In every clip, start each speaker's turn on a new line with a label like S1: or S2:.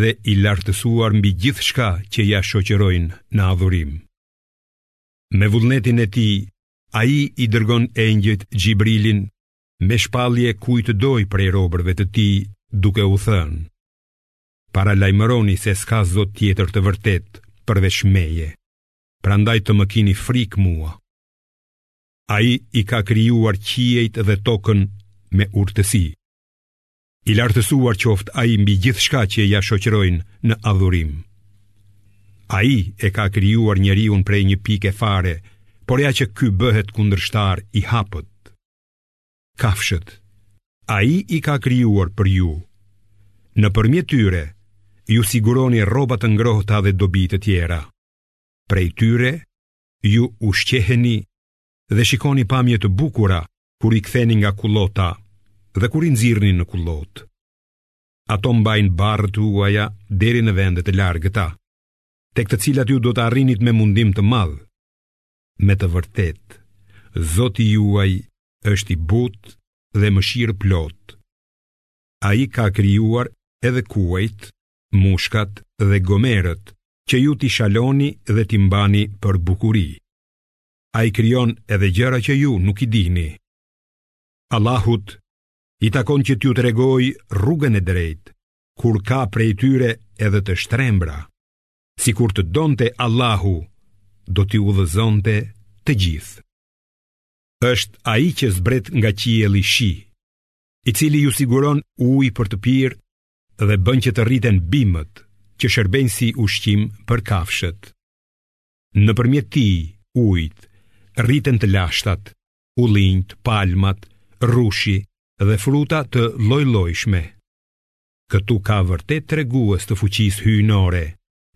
S1: dhe i lartësuar mbi gjithçka që ia shoqërojnë në adhurim. Me vullnetin e tij, ai i dërgon engjëjt Xhibrilin me shpalje kujt të dojë prej robërve të tij duke u thënë. Paralajmëroni se s'ka zot tjetër të vërtetë përveç meje, prandaj të më kini frikë mua. Ai i ka krijuar qiejt dhe tokën me urtësi. I lartësuar qoftë ai mbi gjithçka që ia shoqërojnë në adhurim. Ai e ka krijuar njeriun prej një pike fare, por ja që ky bëhet kundërshtar i hapët. Kafshët. Ai i ka krijuar për ju. Nëpërmjet tyre, ju siguroni rroba të ngrohta dhe dobi të tjera. Prej tyre, ju ushqeheni dhe shikoni pamje të bukura kur i ktheni nga kullota dhe kur i nxirrni në kullotë. Ato mbajnë barrët tuaja deri në vende të largëta, tek të cilat ju do të arrinit me mundim të madh. Me të vërtetë, Zoti juaj është i butë dhe mëshirëplotë. Ai ka krijuar edhe kuajt, mushkat dhe gomerët që ju t'i shaloni dhe t'i mbani për bukuri. ai krijon edhe gjëra që ju nuk i dini. Allahut i takon që t'ju tregojë rrugën e drejtë, kur ka prej tyre edhe të shtrembra, sikur të donte Allahu, do t'i udhëzonte të gjithë. Është ai që zbret nga qielli shi, i cili ju siguron ujë për të pirë dhe bën që të rriten bimët që shërbejnë si ushqim për kafshët. Nëpërmjet tij, ujit, rriten të lashtat, ullinjtë, palmat, rrushi dhe fruta të llojllojshme. Këtu ka vërtet tregues të fuqisë hyjnore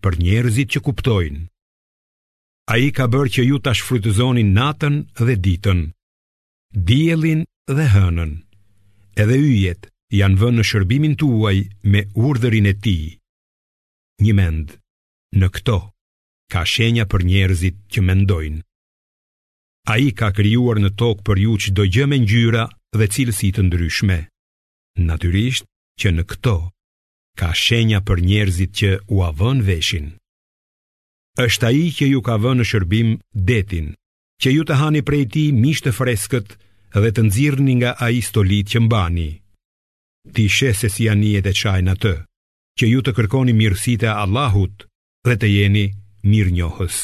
S1: për njerëzit që kuptojnë. Ai ka bërë që ju ta shfrytëzoni natën dhe ditën, diellin dhe hënën. Edhe yjet janë vënë në shërbimin tuaj me urdhërin e tij. Njëmend në këto ka shenja për njerëzit që mendojnë. Ai ka krijuar në tokë për ju çdo gjë me ngjyra dhe cilësi të ndryshme. Natyrisht që në këto ka shenja për njerëzit që ua vënë veshin. Është ai që ju ka vënë në shërbim detin, që ju të hani prej tij mish të freskët dhe të nxirrni nga ai stolitë që mbani. Ti sheh se si anijet e çajnë atë, që ju të kërkoni mirësitë e Allahut, dhe të jeni mirënjohës.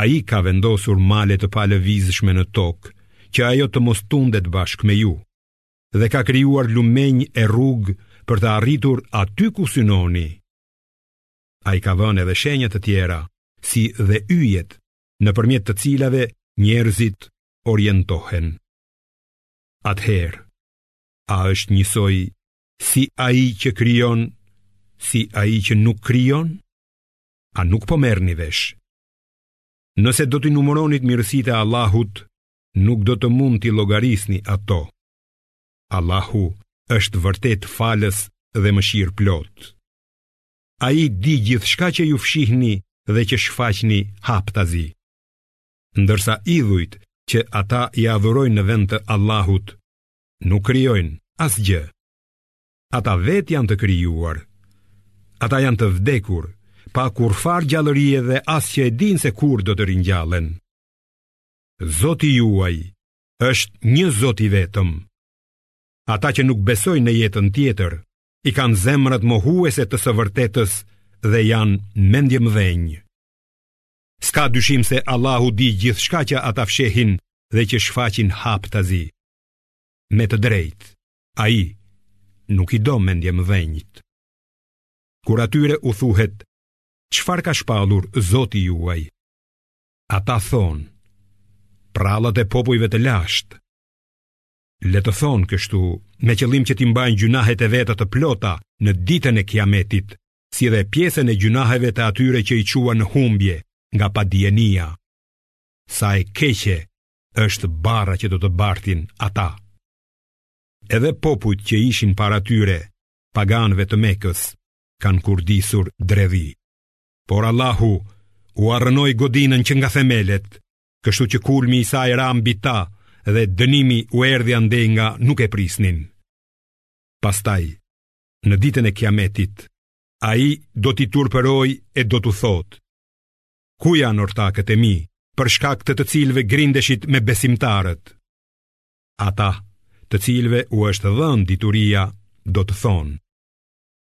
S1: Ai ka vendosur male të palëvizshme në tokë, që ajo të mos tundet bashkë me ju, dhe ka krijuar lumenj e rrugë për të arritur aty ku synoni. Ai ka vënë edhe shenja të tjera, si dhe yjet, nëpërmjet të cilave njerëzit orientohen. Atëherë, a është njësoj Si ai që krijon, si ai që nuk krijon? A nuk po merrni vesh? Nëse do t'i numëronit mirësitë e Allahut, nuk do të mund t'i llogarisni ato. Allahu është vërtet falës dhe mëshirëplotë. Ai di gjithçka që ju fshihni dhe që shfaqni haptazi. Ndërsa idhujt që ata i adhurojnë në vend të Allahut, nuk krijojnë asgjë. Ata vetë janë të krijuar. Ata janë të vdekur, pa kurrfarë gjallërie dhe as që e dinë se kur do të ringjallen. Zoti juaj është një Zot i vetëm. Ata që nuk besojnë në jetën tjetër, i kanë zemrat mohuese të së vërtetës dhe janë mendjemëdhenj. S'ka dyshim se Allahu di gjithçka që ata fshehin dhe që shfaqin haptazi. Me të vërtetë, ai nuk i do mendjemëdhenjtë. Kur atyre u thuhet, çfarë ka shpallur Zoti juaj? Ata thonë, përrallat e popujve të lashtë. Le të thonë kështu, me qëllim që t'i mbajnë gjynahet e veta të plota në ditën e kiametit, si dhe pjesën e gjynaheve të atyre që i çuan në humbje nga padijenia. Sa e keqe është barra që do të bartin ata. Edhe popujt që ishin para tyre, paganëve të Mekës, kanë kurdisur dredhi. Por Allahu ua rrënoi godinën që nga themelet, kështu që kulmi i saj ra mbi ta dhe dënimi u erdhi andej nga nuk e prisnin. Pastaj në ditën e kiametit, ai do t'i turpërojë e do t'u thotë. Ku janë ortakët e mi, për shkak të të cilëve grindeshit me besimtarët? Ata, të cilëve u është dhënë dituria, do të thonë.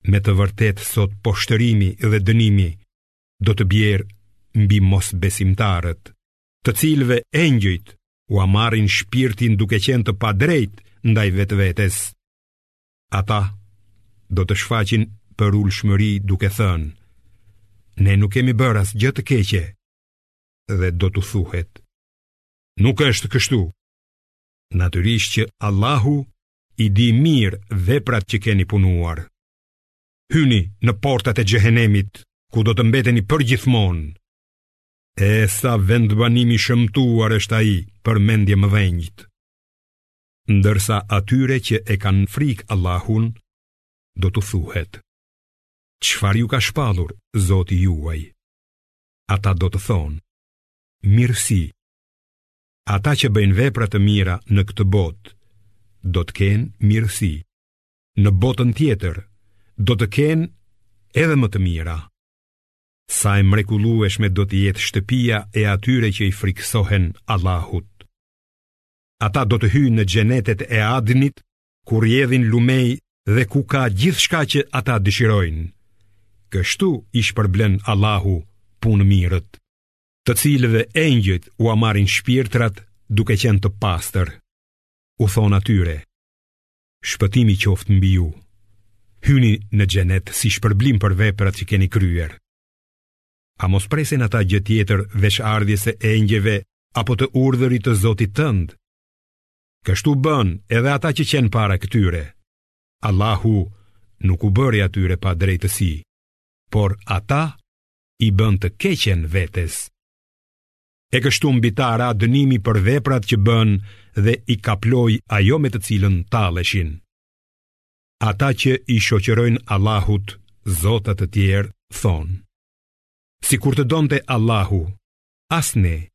S1: Me të vërtetë sot poshtërimi dhe dënimi do të bjerë mbi mosbesimtarët, të cilëve engjëjt ua marrin shpirtin duke qenë të padrejtë ndaj vetëvetes. Ata do të shfaqin përulshmëri duke thënë, ne nuk kemi bërë asgjë të keqe, dhe do t'u thuhet, nuk është kështu. Natyrisht që Allahu i di mirë veprat që keni punuar. Hyni në portat e xhehenemit, ku do të mbeteni përgjithmonë. E sa vendbanim i shëmtuar është ai për mendjemëdhenjtë. Ndërsa atyre që e kanë frikë Allahun, do t'u thuhet, çfarë ju ka shpallur, zoti juaj? Ata do të thonë, mirësi, ata që bëjnë vepra të mira në këtë botë, do të kenë mirësi, në botën tjetër, do të kenë edhe më të mira. Sa e mrekullueshme do të jetë shtëpia e atyre që i frikësohen Allahut. Ata do të hyjnë në xhenetet e Adnit, ku rrjedhin lumenj dhe ku ka gjithçka që ata dëshirojnë. Kështu i shpërblen Allahu punëmirët, të cilëve engjëjt ua marrin shpirtrat duke qenë të pastër. U thonë atyre: Shpëtimi qoftë mbi ju. Hyni në xhenet si shpërblim për veprat që keni kryer. A mos presin ata gjë tjetër veç ardhjes së engjëjve apo të urdhërit të Zotit tënd? Kështu bënë edhe ata që qenë para këtyre. Allahu nuk u bëri atyre padrejtësi, por ata i bënë të keqen vetes. E kështu mbi ta ra dënimi për veprat që bënë dhe i kaploi ajo me të cilën talleshin. Ata që i shoqërojnë Allahut zota të tjerë thonë: Sikur të donte Allahu, as ne,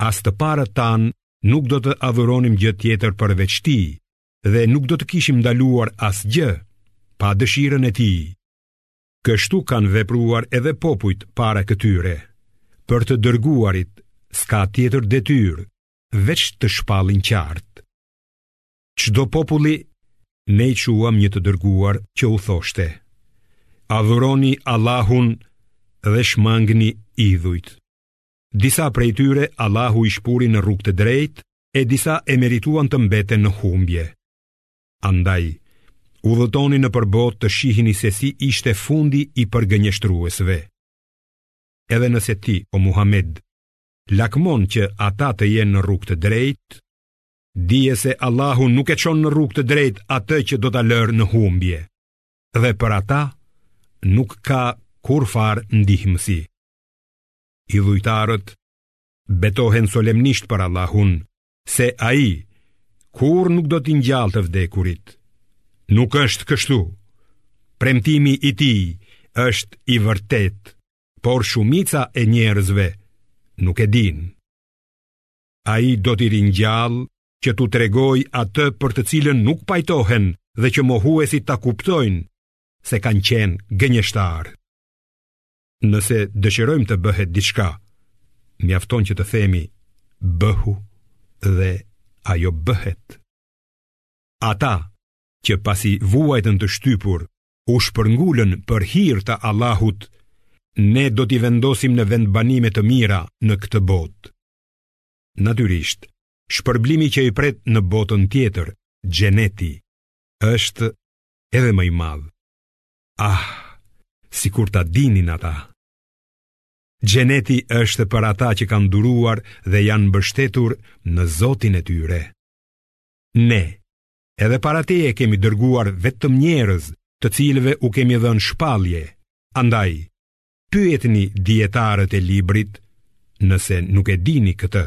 S1: as të parët tanë nuk do të adhuronim gjë tjetër përveç tij dhe nuk do të kishim ndaluar asgjë pa dëshirën e tij. Kështu kanë vepruar edhe popujt para këtyre, për të dërguarit s'ka tjetër detyrë, veç të shpallin qartë. Çdo populli ne i çuam një të dërguar që u thoshte Adhuroni Allahun dhe shmangni idhujt Disa prej tyre Allahu i shpuri në rrugë të drejtë E disa e merituan të mbeten në humbje Andaj, udhëtoni nëpër botë të shihini se si ishte fundi i përgënjeshtruesve Edhe nëse ti, o Muhamed, lakmon që ata të jenë në rrugë të drejtë Dije se Allahu nuk e çon në rrugë të drejtë atë që do ta lërë në humbje. Dhe për ata nuk ka kurrfarë ndihmësi. Idhujtarët betohen solemnisht për Allahun se ai kurrë nuk do t'i ngjallë të vdekurit. Nuk është kështu. Premtimi i tij është i vërtetë, por shumica e njerëzve nuk e dinë. ai do t'i ringjallë që t'u tregojë atë për të cilën nuk pajtohen dhe që mohuesit ta kuptojnë se kanë qenë gënjeshtarë. Nëse dëshirojmë të bëhet diçka, mjafton që të themi bëhu dhe ajo bëhet. Ata që pasi vuajtën të shtypur u shpërngulën për hir të Allahut, ne do t'i vendosim në vendbanime të mira në këtë botë. Natyrisht, shpërblimi që i pret në botën tjetër, xheneti, është edhe më i madh. Ah, sikur ta dinin ata. Xheneti është për ata që kanë duruar dhe janë mbështetur në Zotin e tyre. Ne, edhe para teje kemi dërguar vetëm njerëz të cilëve u kemi dhënë shpallje, andaj, Pyetni dijetarët e librit nëse nuk e dini këtë.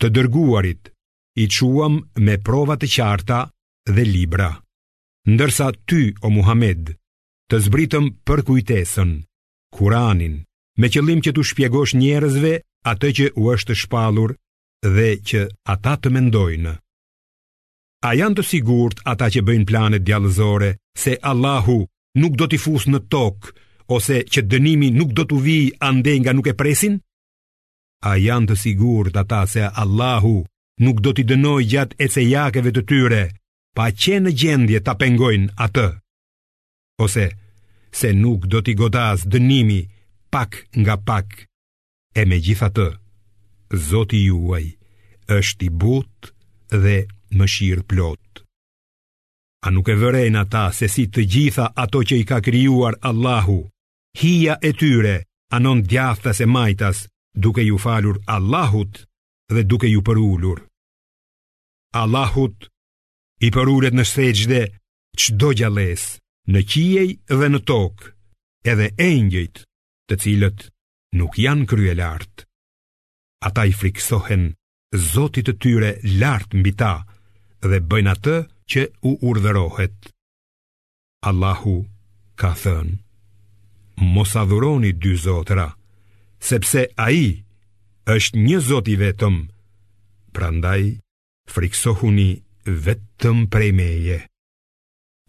S1: Të dërguarit i çuam me prova të qarta dhe libra. Ndërsa ty o Muhammed të zbritëm përkujtesën, Kuranin, me qëllim që t'u shpjegosh njerëzve atë që u është shpallur dhe që ata të mendojnë. A janë të sigurt ata që bëjnë plane djallëzore se Allahu nuk do t'i fusë në tokë ose që dënimi nuk do t'u vijë andej nga nuk e presin? A janë të sigurt ata se Allahu nuk do t'i dënojë gjatë ecejakeve të tyre, pa qenë në gjendje ta pengojnë atë? Ose, se nuk do t'i godasë dënimi pak nga pak, E megjithatë, Zoti juaj është i butë dhe mëshirëplotë. A nuk e vërejnë ata se si të gjitha ato që i ka krijuar Allahu, hija e tyre anon djathtas e majtas duke iu falur Allahut dhe duke iu përulur. Allahut i përulet në sexhde çdo gjallesë në qiej dhe në tokë edhe engjëjt të cilët nuk janë kryelartë. Ata i frikësohen Zotit të tyre lart mbi ta dhe bëjnë atë që u urdhërohet. Allahu ka thënë: Mos adhuroni dy zotëra, sepse ai është një Zot i vetëm. Prandaj frikësohuni vetëm prej meje.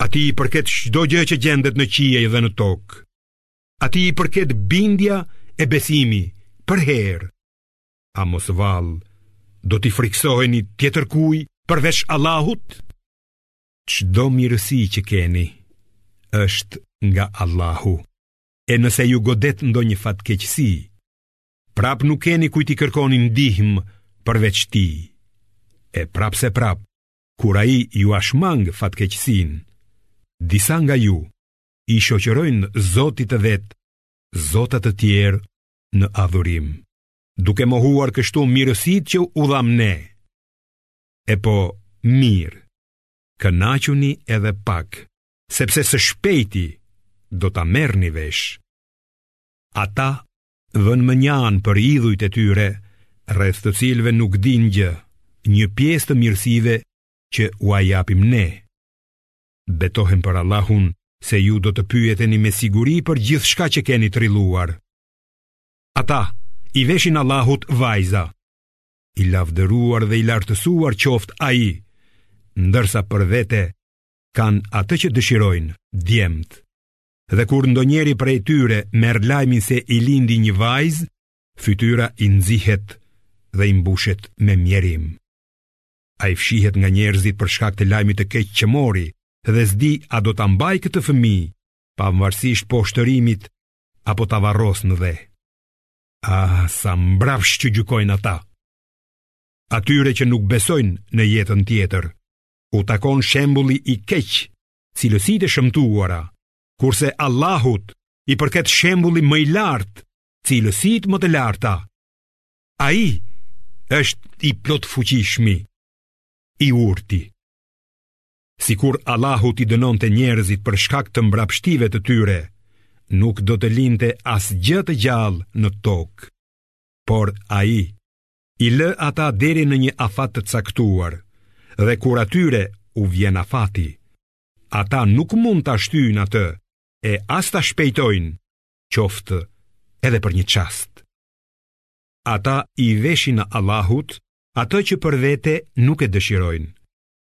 S1: Atij i përket çdo gjë që gjendet në qiej dhe në tokë. Atij i përket bindja e besimi përherë. A mos vallë, do t'i frikësoheni tjetërkujt përveç Allahut? Çdo mirësi që keni, është nga Allahu. E nëse ju godet ndonjë fatkeqësi, prapë nuk keni kujt t'i kërkoni ndihmë përveç tij. E prapëseprapë, kur ai jua shmang fatkeqësinë, disa nga ju, i shoqërojnë Zotit të vet zota të tjerë në adhurim, duke mohuar kështu mirësitë që u dhamë ne. Epo mirë, kënaquni edhe pak, sepse së shpejti do ta merrni vesh. Ata vënë mënjanë për idhujt e tyre, rreth të cilëve nuk dinë gjë, një pjesë të mirësive që ua japim ne. Betohem për Allahun se ju do të pyeteni me siguri për gjithçka që keni trilluar. Ata, i veshin Allahut vajza. I lavdëruar dhe i lartësuar qoftë ai, ndërsa për vete, kanë atë që dëshirojnë, djemtë. Dhe kur ndonjeri prej tyre merr lajmin se i lindi një vajzë, fytyra i nxihet dhe i mbushet me mjerim. Ai fshihet nga njerëzit për shkak të lajmit të keq që mori dhe s'di a do ta mbajë këtë fëmijë, pavarësisht poshtërimit, apo ta varrosë në dhe. A, sa mbrapsht që gjykojnë ata! Atyre që nuk besojnë në jetën tjetër, u takon shembulli i keq, cilësitë e shëmtuara, kurse Allahut i përket shembulli më i lartë, cilësitë më të larta, Ai është i plotfuqishmi, i urti. Sikur Allahu t'i dënonte njerëzit për shkak të mbrapshtive të tyre, nuk do të linte asgjë të gjallë në tokë. Por ai, i lë ata deri në një afat të caktuar, dhe kur atyre u vjen afati, ata nuk mund ta shtyjnë atë, e as ta shpejtojnë, qoftë edhe për një çast. Ata i veshin në Allahut atë që për vete nuk e dëshirojnë.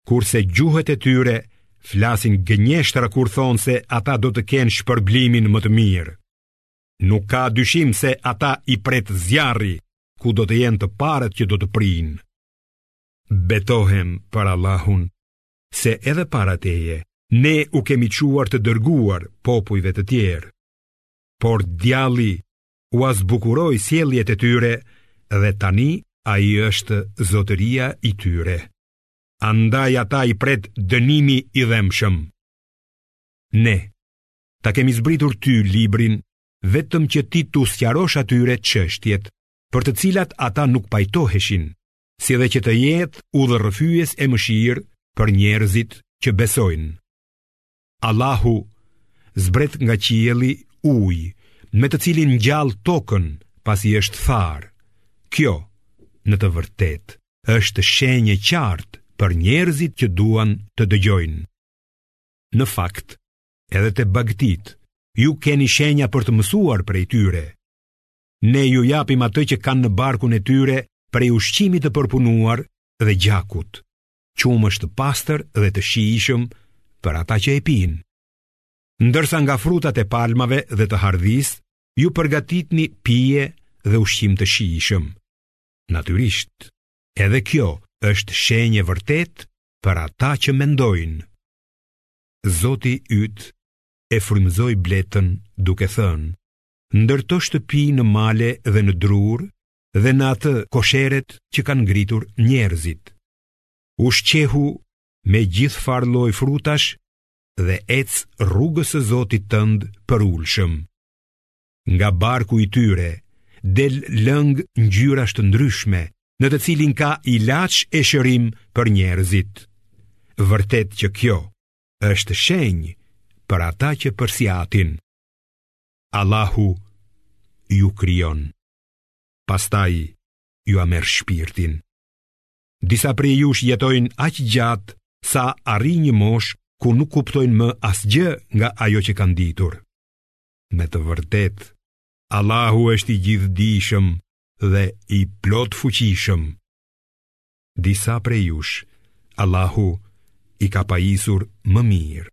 S1: Kurse gjuhët e tyre flasin gënjeshtra kur thonë se ata do të kenë shpërblimin më të mirë. Nuk ka dyshim se ata i pret zjarri, ku do të jenë të parët që do të prijnë. Betohem për Allahun, se edhe para teje, ne u kemi çuar të dërguar popujve të tjerë. Por djalli ua zbukuroi sjelljet e tyre dhe tani ai është zotëria i tyre. Andaj ata i pret dënimi i dhembshëm. Ne, ta kemi zbritur ty librin, vetëm që ti t'u sqarosh atyre çështjet, për të cilat ata nuk pajtoheshin, si dhe që të jetë udhërrëfyes e mëshirë për njerëzit që besojnë. Allahu zbret nga qielli ujë me të cilin ngjall tokën pasi është tharë. Kjo në të vërtetë është shenjë e qartë për njerëzit që duan të dëgjojnë. Në fakt, edhe te bagëtitë ju keni shenja për të mësuar prej tyre. Ne ju japim atë që kanë në barkun e tyre prej ushqimit të përpunuar dhe gjakut. Qumësht të pastër dhe të shijshëm për ata që e pinë. Ndërsa nga frutat e palmave dhe të hardhisë, ju përgatitni pije dhe ushqim të shijshëm. Natyrisht, edhe kjo është shenjë e vërtetë për ata që mendojnë. Zoti yt e frymëzoi bletën duke thënë: Ndërto shtëpi në male dhe në drurë, dhe në ato kosheret që kanë ngritur njerëzit. Ushqehu me gjithfarë lloj frutash dhe ec rrugës së Zotit tënd përulshëm. Nga barku i tyre del lëng ngjyrash të ndryshme, në të cilin ka ilaç e shërim për njerëzit. Vërtet që kjo është shenjë për ata që përsiatin. Allahu ju krijon. pastaj jua merr shpirtin. Disa prej jush jetojnë aq gjatë sa arrijnë një moshë ku nuk kuptojnë më asgjë nga ajo që kanë ditur. Me të vërtetë, Allahu është i gjithëdijshëm dhe i plotfuqishëm. Disa prej jush, Allahu i ka pajisur më mirë,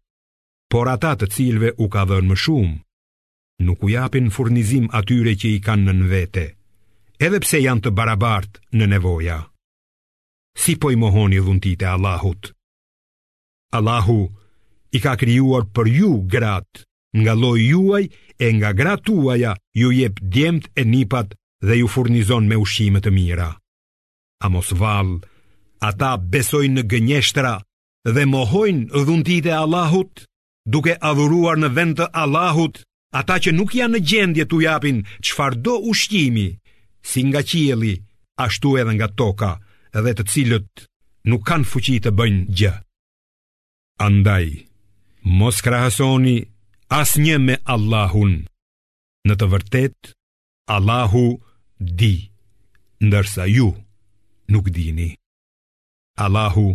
S1: por ata të cilëve u ka dhënë më shumë, nuk u japin furnizim atyre që i kanë nën vete, edhe pse janë të barabartë në nevoja. Si po i mohoni dhuntitë e Allahut? Allahu i ka krijuar për ju gratë, nga lloji juaj e nga gratë tuaja ju jep djemt e nipat dhe ju furnizon me ushqime të mira. A mos vallë, ata besojnë në gënjeshtra dhe mohojnë dhuntitë e Allahut? duke adhuruar në vend të Allahut ata që nuk janë në gjendje t'u japin çfarëdo ushqimi, si nga qielli, ashtu edhe nga toka, dhe të cilët nuk kanë fuqi të bëjnë gjë. Andaj, mos krahasoni asnjë me Allahun. Në të vërtetë, Allahu di, ndërsa ju nuk dini. Allahu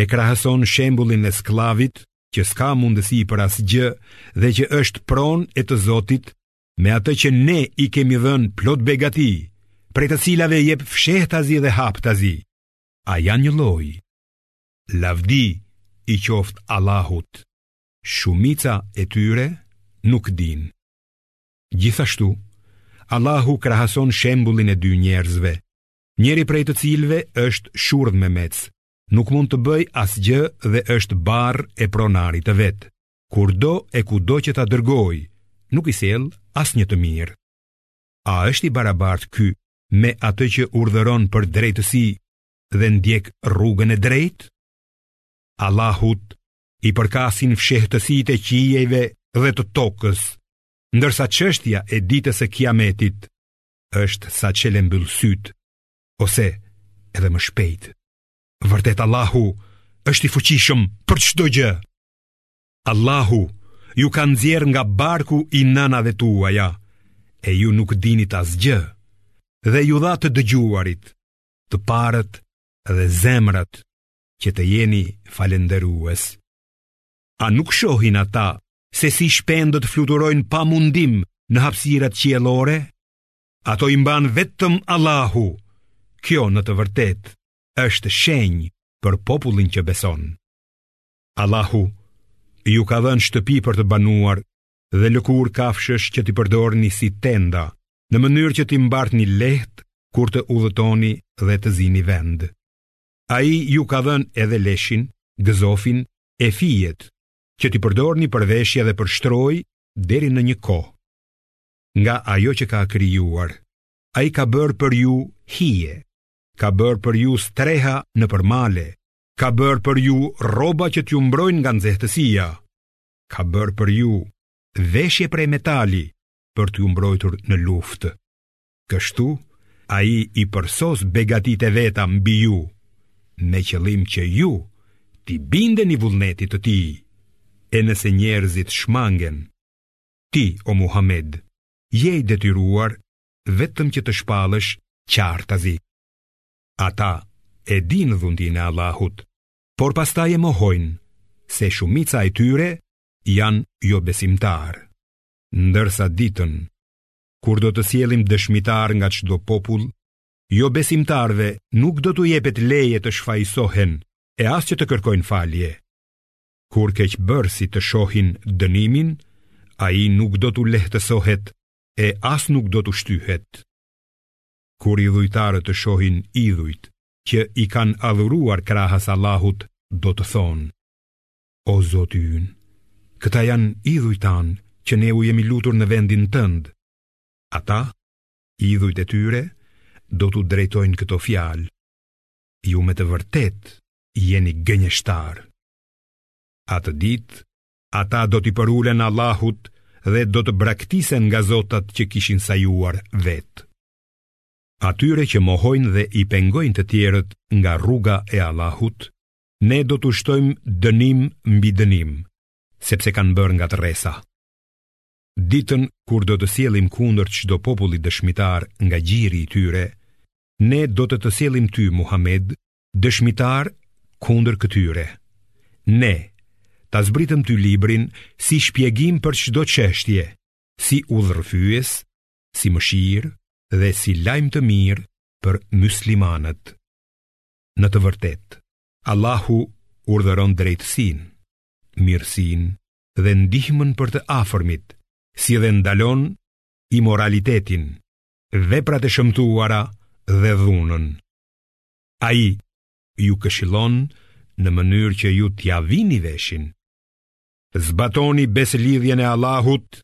S1: e krahason shembullin e skllavit që s'ka mundësi për asgjë dhe që është pronë e të zotit me atë që ne i kemi dhënë plot begati, prej të cilave jep fshehtazi dhe haptazi. A janë një lloj? Lavdi i qoftë Allahut. Shumica e tyre nuk dinë. Gjithashtu, Allahu krahason shembullin e dy njerëzve, njëri prej të cilëve është shurdhmemec, nuk mund të bëjë asgjë dhe është barrë e pronarit të vet. Kurdo e kudo që ta dërgojë, nuk i sjell asnjë të mirë. A është i barabartë ky me atë që urdhëron për drejtësi dhe ndjek rrugën e drejtë? Allahut i përkasin fshehtësitë e qiejve dhe të tokës, ndërsa çështja e ditës së Kiametit është sa çel e mbyll sytë, ose edhe më shpejt. Vërtet Allahu është i fuqishëm për çdo gjë. Allahu ju ka nxjerrë nga barku i nënave tuaja, e ju nuk dinit asgjë, dhe ju dha të dëgjuarit, të parët dhe zemrat që të jeni falënderues. A nuk shohin ata se si shpendët fluturojnë pa mundim në hapësirat qiellore? Ato i mban vetëm Allahu. Kjo në të vërtetë është shenjë për popullin që beson. Allahu ju ka dhënë shtëpi për të banuar dhe lëkurë kafshësh që t'i përdorni si tenda, në mënyrë që t'i mbartni lehtë kur të udhëtoni dhe të zini vend. Ai ju ka dhënë edhe leshin, gëzofin, e fijet, që t'i përdorni për veshje dhe për shtrojë deri në një kohë. Nga ajo që ka krijuar, ai ka bërë për ju hije, ka bërë për ju streha nëpër male, ka bërë për ju rroba që t'ju mbrojnë nga nxehtësia, ka bërë për ju veshje prej metali për t'ju mbrojtur në luftë. Kështu, ai i përsos begatitë e veta mbi ju, me qëllim që ju t'i bindeni vullnetit të tij, e nëse njerëzit shmangen, ti, o Muhamed, je i detyruar vetëm që të shpallësh qartazi. Ata e dinë dhuntinë e Allahut, por pastaj e mohojnë se shumica e tyre janë jobesimtarë. Ndërsa ditën kur do të sjellim dëshmitarë nga çdo popull, jobesimtarëve nuk do t'u jepet leje të shfajësohen e as që të kërkojnë falje. Kur keqbërësit të shohin dënimin, ai nuk do t'u lehtësohet e as nuk do t'u shtyhet. Kur idhujtarët të shohin idhujt që i kanë adhuruar krahas Allahut, do të thonë, o Zoti ynë, këta janë idhujt tanë që ne u jemi lutur në vendin tënd. Ata, idhujt e tyre, do t'u drejtojnë këto fjalë. Ju me të vërtetë jeni gënjeshtarë. Atë ditë, ata do t'i përulen Allahut dhe do të braktisen nga zotat që kishin sajuar vetë. Atyre që mohojnë dhe i pengojnë të tjerët nga rruga e Allahut, ne do t'u shtojmë dënim mbi dënim, sepse kanë bërë ngatërresa. Ditën kur do të sjellim kundër çdo populli dëshmitar nga gjiri i tyre, ne do të të sjellim ty, Muhamed, dëshmitar kundër këtyre. Ne, ta zbritëm ty librin si shpjegim për çdo çështje, si udhërrëfyes, si mëshirë dhe si lajm të mirë për myslimanët. Në të vërtetë, Allahu urdhëron drejtësinë, mirësinë dhe ndihmën për të afërmit, si dhe ndalon imoralitetin, veprat e shëmtuara dhe dhunën. Ai ju këshillon në mënyrë që ju t'ia vini veshin. Zbatoni besëlidhjen e Allahut,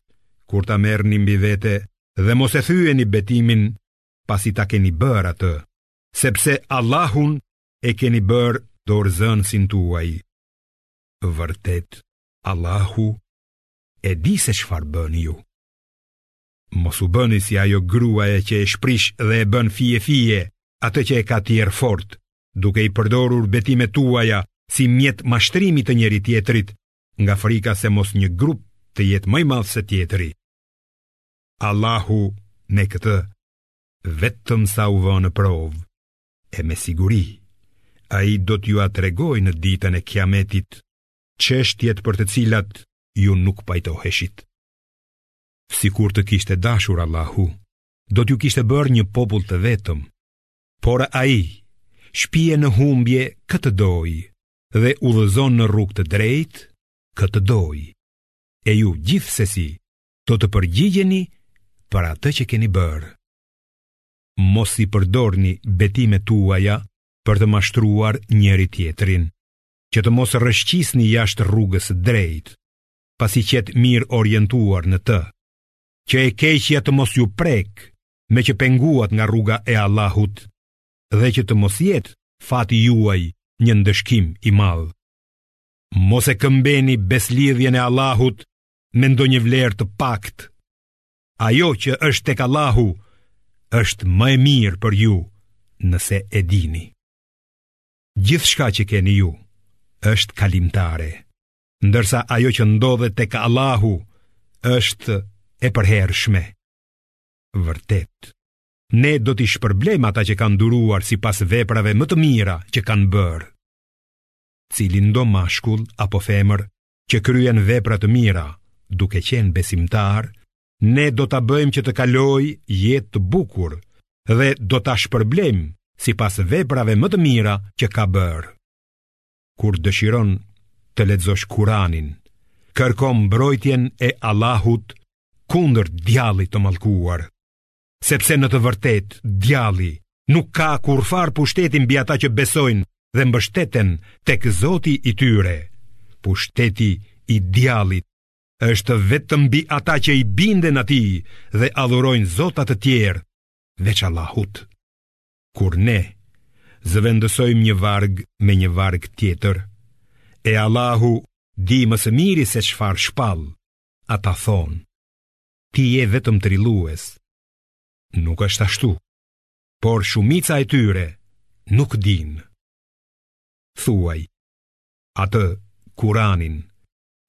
S1: kur ta merrni mbi vete dhe mos e thyeni betimin pasi ta keni bërë atë. sepse Allahun e keni bërë dorëzanësin tuaj. Vërtet, Allahu e di se çfarë bëni ju. Mos u bëni si ajo gruaja që e shprish dhe e bën fije-fije, atë që e ka tjerrë fort, duke i përdorur betimet tuaja si mjet mashtrimi të njëri-tjetrit, nga frika se mos një grup të jetë më i madh se tjetri. Allahu me këtë vetëm sa ju vë në provë, e me siguri, ai do t'jua tregojë në ditën e kiametit, çështjet për të cilat ju nuk pajtoheshit. Sikur të kishte dashur Allahu, do t'ju kishte bërë një popull të vetëm, por ai shpie në humbje kë të dojë dhe udhëzon në rrugë të drejtë kë të dojë, e ju gjithsesi do të përgjigjeni për atë që keni bërë. Mos i përdorni betimet tuaja për të mashtruar njëri-tjetrin, që të mos rrëshqisni jashtë rrugës së drejtë, pasi qetë mirorientuar në të, që e keqja të mos ju prekë meqë penguat nga rruga e Allahut dhe që të mos jetë fati juaj një ndëshkim i madh. Mos e këmbeni besëlidhjen e Allahut me ndonjë vlerë të paktë. Ajo që është tek Allahu është më e mirë për ju nëse e dini. Gjithçka që keni ju është kalimtare, ndërsa ajo që ndodhet tek Allahu është e përhershme. Vërtet, ne do t'i shpërblejmë ata që kanë duruar sipas veprave më të mira që kanë bërë. Cilindo mashkull apo femër që kryen vepra të mira, duke qenë besimtar, ne do ta bëjmë që të kalojë jetë të bukur dhe do ta shpërblejmë sipas veprave më të mira që ka bërë. Kur dëshiron të lexosh Kur'anin, kërko mbrojtjen e Allahut kundër djallit të mallkuar. sepse në të vërtetë djalli nuk ka kurrfarë pushteti mbi ata që besojnë dhe mbështeten tek zoti i tyre. Pushteti i djallit është vetëm mbi ata që i binden atij dhe adhurojnë zota të tjerë veç Allahut. Kur ne zëvendësojmë një varg me një varg tjetër, e Allahu di më së miri se çfarë shpall, ata thonë, ti je vetëm trillues. Nuk është ashtu, por shumica e tyre nuk dinë. Thuaj, atë kuranin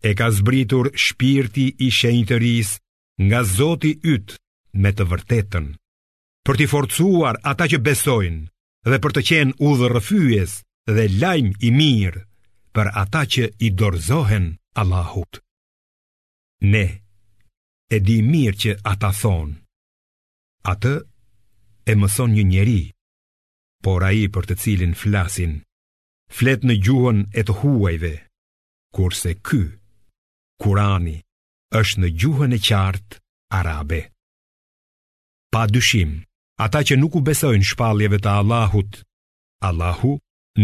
S1: e ka zbritur shpirti i shenjtërisë nga zoti yt me të vërtetën, për t'i forcuar ata që besojnë dhe për të qenë udhërrëfyes dhe lajm i mirë për ata që i dorëzohen Allahut. Ne e di mirë që ata thonë, atë e mëson një njeri, por ai për të cilin flasin, flet në gjuhën e të huajve, kurse ky, kurani, është në gjuhën e qartë arabe. Pa dyshim, ata që nuk u besojnë shpalljeve të Allahut, Allahu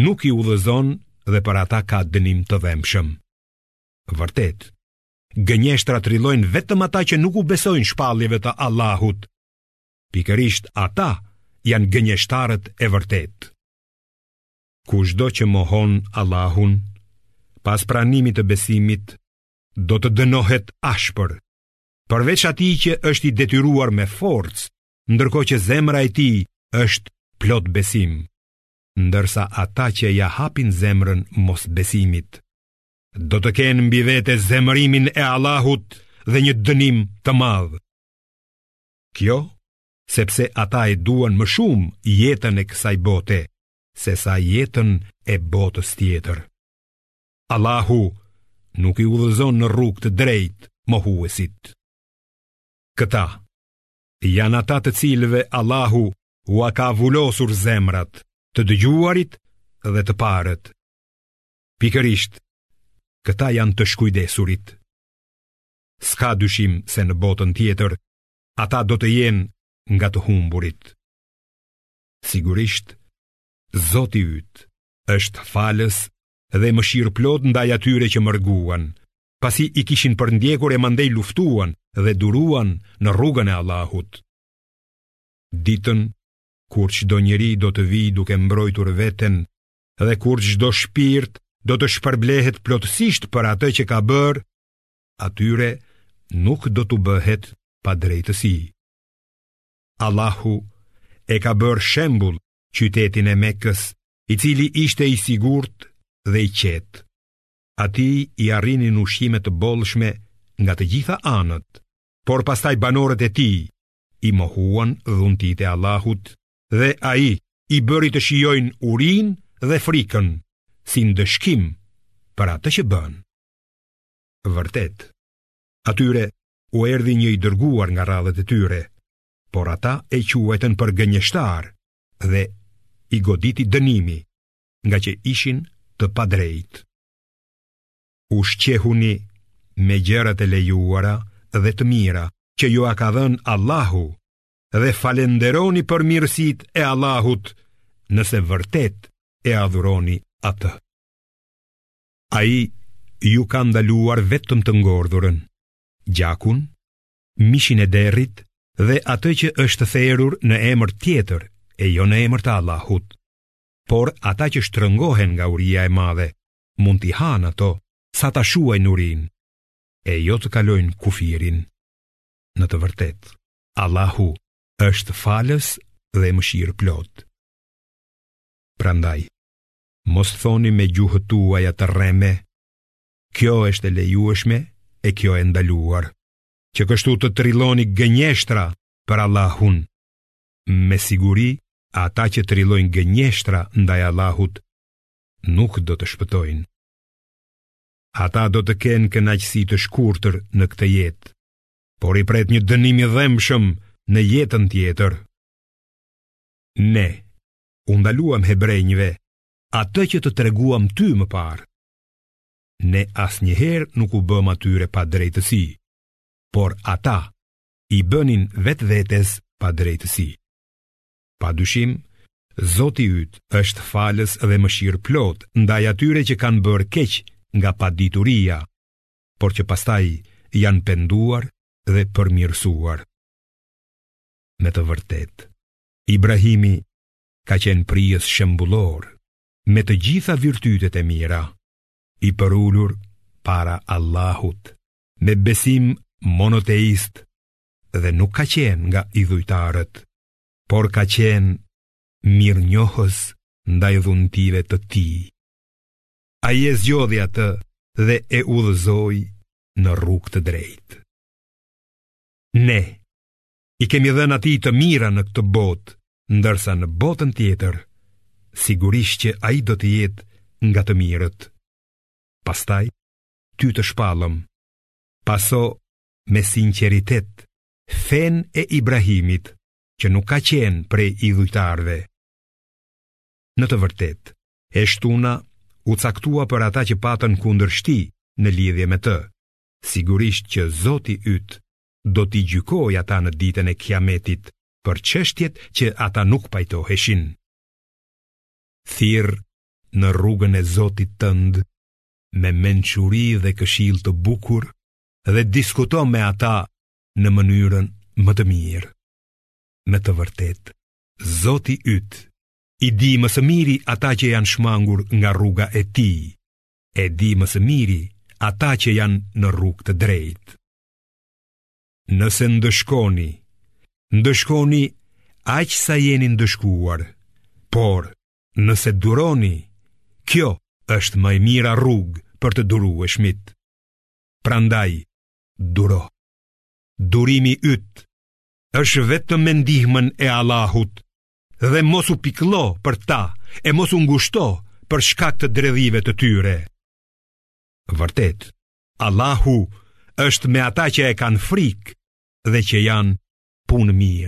S1: nuk i udhëzon dhe për ata ka dënim të dhembshëm. Vërtet, gënjeshtra trillojnë vetëm ata që nuk u besojnë shpalljeve të Allahut. Pikërisht ata janë gënjeshtarët e vërtetë. Kushdo që mohon Allahun, pas pranimit të besimit, do të dënohet ashpër, përveç atij që është i detyruar me forcë, ndërkohë që zemra e tij është plot besim, ndërsa ata që ia hapin zemrën mosbesimit, do të kenë mbi vete zemërimin e Allahut dhe një dënim të madh. Kjo sepse ata e duan më shumë jetën e kësaj bote sesa jetën e botës tjetër. Allahu nuk i udhëzon në rrugë të drejtë mohuesit. Këta janë ata të cilëve Allahu ua ka vulosur zemrat, të dëgjuarit dhe të parët. Pikërisht, këta janë të shkujdesurit. S'ka dyshim se në botën tjetër, ata do të jenë nga të humburit. Sigurisht, Zoti yt është falës dhe mëshirëplotë ndaj atyre që mërguan, pasi i kishin përndjekur e mandej luftuan dhe duruan në rrugën e Allahut. Ditën, kur çdo njeri do të vijë duke mbrojtur veten dhe kur çdo shpirt do të shpërblehet plotësisht për atë që ka bërë, atyre nuk do t'u bëhet padrejtësi. Allahu e ka bërë shembull qytetin e Mekës, i cili ishte i sigurt dhe i qetë. Atij i arrinin ushqime të bollshme nga të gjitha anët, por pastaj banorët e tij i mohuan dhuntitë e Allahut dhe ai i bëri të shijojnë urinë dhe frikën si ndëshkim për atë që bënë. Vërtet, atyre u erdhi një i dërguar nga radhët e tyre, por ata e quajtën për gënjeshtar dhe i goditi dënimi, ngaqë ishin të padrejtë. Ushqehuni me gjërat e lejuara dhe të mira që jua ka dhënë Allahu, dhe falënderoni për mirësitë e Allahut nëse vërtet e adhuroni atë. Ai ju ka ndaluar vetëm të ngordhurën, gjakun, mishin e derrit dhe atë që është therur në emër tjetër e jo në emër të Allahut. Por ata që shtrëngohen nga uria e madhe, mund t'i hanë ato, sa ta shuajnë urinë, e jo të kalojnë kufirin. Në të vërtetë, Allahu është falës dhe mëshirëplotë. Prandaj, mos thoni me gjuhët tuaja të rreme, kjo është e lejueshme e kjo e ndaluar, që kështu të trilloni gënjeshtra për Allahun. Me siguri, ata që trillojnë gënjeshtra ndaj Allahut, nuk do të shpëtojnë. Ata do të kenë kënaqësi të shkurtër në këtë jetë, por i pret një dënim i dhëmshëm në jetën tjetër. Ne u ndaluam hebrenjve atë që të treguam ty më parë. Ne asnjëherë nuk u bëmë atyre padrejtësi, por ata i bënin vetëvetes padrejtësi. Pa dyshim, Zoti yt është falës dhe mëshirëplotë ndaj atyre që kanë bërë keq nga padituria por që pastaj janë penduar dhe përmirësuar. Me të vërtetë, Ibrahimi ka qenë prijës shembullor me të gjitha virtytet e mira, i përulur para Allahut, me besim monoteist dhe nuk ka qenë nga idhujtarët, por ka qenë mirënjohës ndaj dhuntive të tij. Ai e zgjodhi atë dhe e udhëzoi në rrugë të drejtë. Ne i kemi dhënë atij të mira në këtë botë, ndërsa në botën tjetër, sigurisht që ai do të jetë nga të mirët. Pastaj, ty të shpallëm: Paso me sinqeritet fenë e Ibrahimit, që nuk ka qenë prej idhujtarëve. Në të vërtetë E shtuna u caktua për ata që patën kundërshti në lidhje me të. Sigurisht që Zoti yt do t'i gjykojë ata në ditën e Kiametit për çështjet që ata nuk pajtoheshin. Thirr në rrugën e Zotit tënd me mençuri dhe këshillë të bukur dhe diskuto me ata në mënyrën më të mirë. Me të vërtetë, Zoti yt I di më së miri ata që janë shmangur nga rruga e tij, e di më së miri ata që janë në rrugë të drejtë. Nëse ndëshkoni, ndëshkoni aq sa jeni ndëshkuar, por nëse duroni, kjo është më e mira rrugë për të durueshmit. Prandaj, duro. Durimi yt është vetëm me ndihmën e Allahut dhe mos u pikëllo për ta e mos u ngushto për shkak të dredhive të tyre. Vërtet, Allahu është me ata që e kanë frikë dhe që janë punëmirë.